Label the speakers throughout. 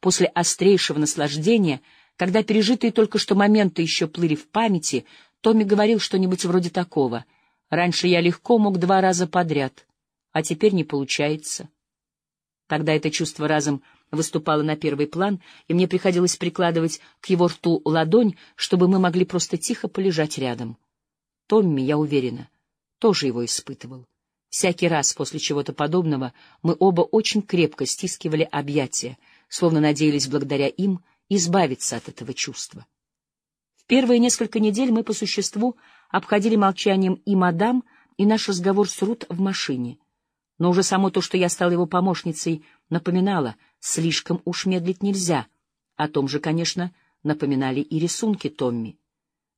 Speaker 1: после острейшего наслаждения, когда пережитые только что моменты еще плыли в памяти, Томми говорил что-нибудь вроде такого. «Раньше я легко мог два раза подряд, а теперь не получается». Тогда это чувство разом выступало на первый план, и мне приходилось прикладывать к его рту ладонь, чтобы мы могли просто тихо полежать рядом. Томми, я уверена, тоже его испытывал. Всякий раз после чего-то подобного мы оба очень крепко стискивали объятия, словно надеялись благодаря им избавиться от этого чувства. В первые несколько недель мы по существу обходили молчанием и мадам, и наш разговор с Рут в машине. Но уже само то, что я стала его помощницей, напоминало, слишком уж медлить нельзя. О том же, конечно, напоминали и рисунки Томми.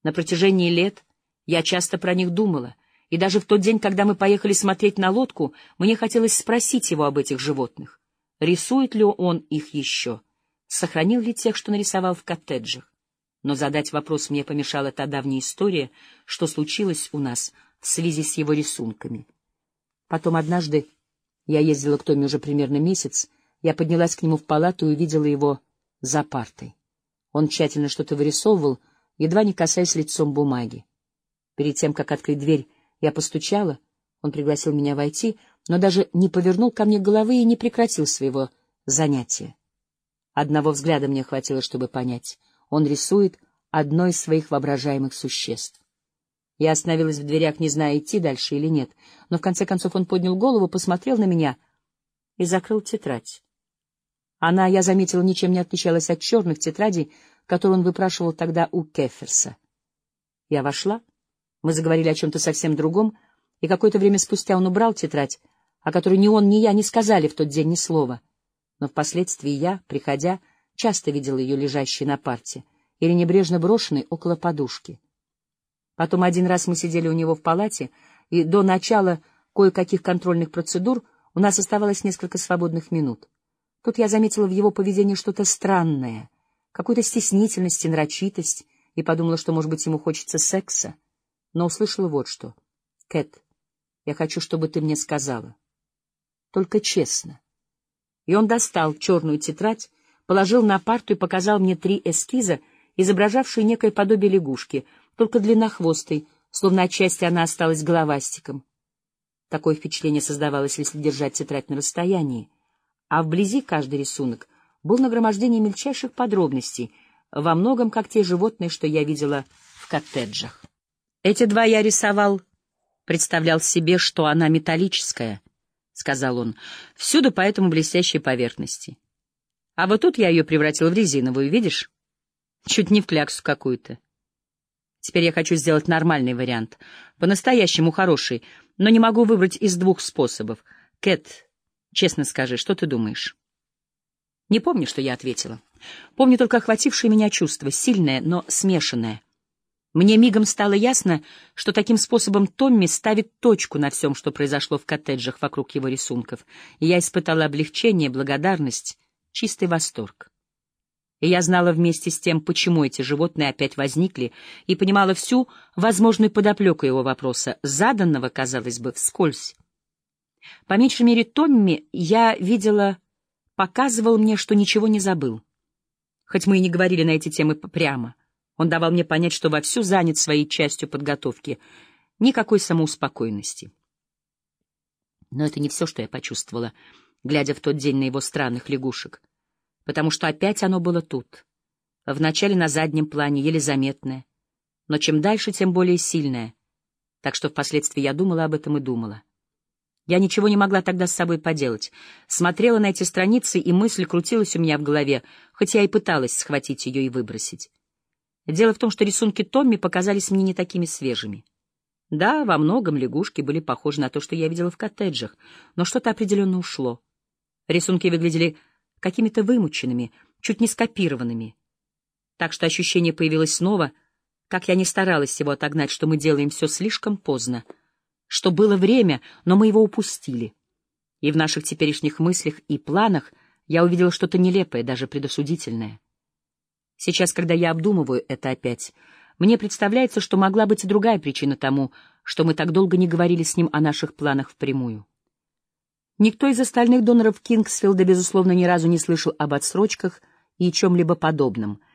Speaker 1: На протяжении лет я часто про них думала — и даже в тот день, когда мы поехали смотреть на лодку, мне хотелось спросить его об этих животных. Рисует ли он их еще? Сохранил ли тех, что нарисовал в коттеджах? Но задать вопрос мне помешала та давняя история, что случилось у нас в связи с его рисунками. Потом однажды, я ездила к Томе уже примерно месяц, я поднялась к нему в палату и увидела его за партой. Он тщательно что-то вырисовывал, едва не касаясь лицом бумаги. Перед тем, как открыть дверь, я постучала, он пригласил меня войти, но даже не повернул ко мне головы и не прекратил своего занятия. Одного взгляда мне хватило, чтобы понять. Он рисует одно из своих воображаемых существ. Я остановилась в дверях, не зная, идти дальше или нет, но в конце концов он поднял голову, посмотрел на меня и закрыл тетрадь. Она, я заметила, ничем не отличалась от черных тетрадей, которые он выпрашивал тогда у Кеферса. Я вошла мы заговорили о чем-то совсем другом, и какое-то время спустя он убрал тетрадь, о которой ни он, ни я не сказали в тот день ни слова. Но впоследствии я, приходя, часто видел ее лежащей на парте или небрежно брошенной около подушки. Потом один раз мы сидели у него в палате, и до начала кое-каких контрольных процедур у нас оставалось несколько свободных минут. Тут я заметила в его поведении что-то странное, какую-то стеснительность и нарочитость, и подумала, что, может быть, ему хочется секса но услышала вот что. «Кэт, я хочу, чтобы ты мне сказала. Только честно». И он достал черную тетрадь, положил на парту и показал мне три эскиза, изображавшие некое подобие лягушки, только длиннохвостой, словно отчасти она осталась головастиком. Такое впечатление создавалось, если держать тетрадь на расстоянии. А вблизи каждый рисунок был нагромождение мельчайших подробностей, во многом как те животные, что я видела в коттеджах. Эти два я рисовал, представлял себе, что она металлическая, — сказал он, — всюду по этому блестящей поверхности. А вот тут я ее превратил в резиновую, видишь? Чуть не в кляксу какую-то. Теперь я хочу сделать нормальный вариант, по-настоящему хороший, но не могу выбрать из двух способов. Кэт, честно скажи, что ты думаешь? Не помню, что я ответила. Помню только охватившее меня чувство, сильное, но смешанное — мне мигом стало ясно, что таким способом Томми ставит точку на всем, что произошло в коттеджах вокруг его рисунков, и я испытала облегчение, благодарность, чистый восторг. И я знала вместе с тем, почему эти животные опять возникли, и понимала всю возможную подоплеку его вопроса, заданного, казалось бы, вскользь. По меньшей мере, Томми, я видела, показывал мне, что ничего не забыл. Хоть мы и не говорили на эти темы прямо — он давал мне понять, что вовсю занят своей частью подготовки. Никакой самоуспокойности. Но это не все, что я почувствовала, глядя в тот день на его странных лягушек. Потому что опять оно было тут. Вначале на заднем плане, еле заметное. Но чем дальше, тем более сильное. Так что впоследствии я думала об этом и думала. Я ничего не могла тогда с собой поделать. Смотрела на эти страницы, и мысль крутилась у меня в голове, хоть я и пыталась схватить ее и выбросить. Дело в том, что рисунки Томми показались мне не такими свежими. Да, во многом лягушки были похожи на то, что я видела в коттеджах, но что-то определенно ушло. Рисунки выглядели какими-то вымученными, чуть не скопированными. Так что ощущение появилось снова, как я не старалась его отогнать, что мы делаем все слишком поздно, что было время, но мы его упустили. И в наших теперешних мыслях и планах я увидела что-то нелепое, даже предосудительное. Сейчас, когда я обдумываю это опять, мне представляется, что могла быть и другая причина тому, что мы так долго не говорили с ним о наших планах впрямую. Никто из остальных доноров Кингсфилда, безусловно, ни разу не слышал об отсрочках, и чем-либо подобном —